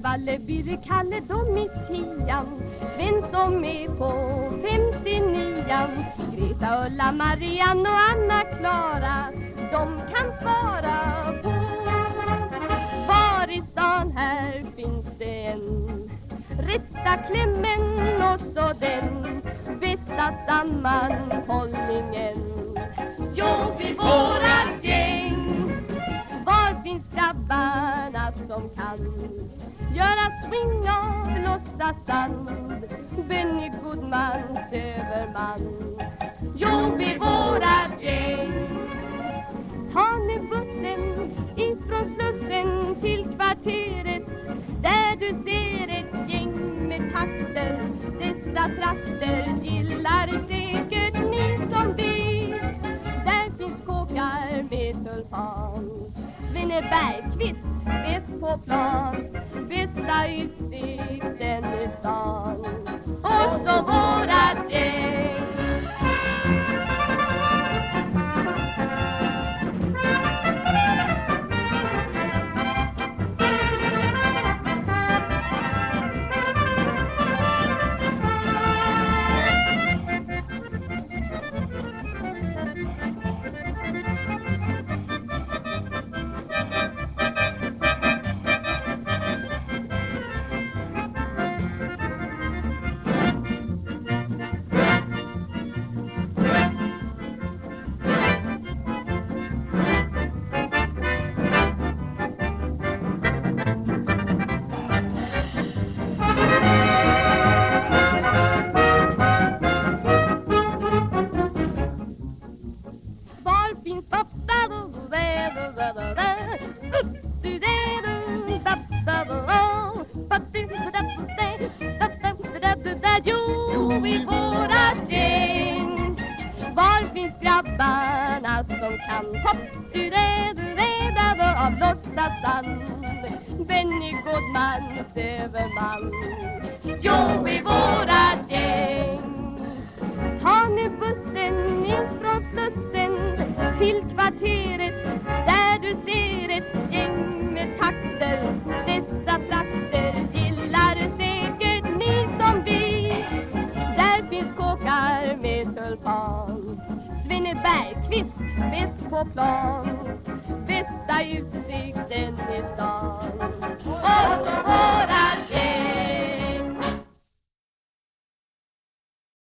Kalle, Birre, Kalle, de i tian. Sven som är på 59an Greta, Ulla, Marianne och Anna Klara De kan svara på Var i stan här finns det en. Rätta klämmen och så den Bästa sammanhållning som kan Göra swing av låtsasand Benny Goodman, överman Jo, vi våra gäng. Ta nu bussen ifrån Slussen till kvarteret Där du ser ett gäng med takter Dessa trakter gillar säkert ni som vet Där finns kåkar med tulpan. Svenne Bergqvist bäst på plan Bästa Jo, i vårat gäng Var finns grabbarna som kan hopp du räddade av låtsasand Benny Goodmans överman Jo, i vårat Bergqvist bäst på plan. Bästa utsikten i stan.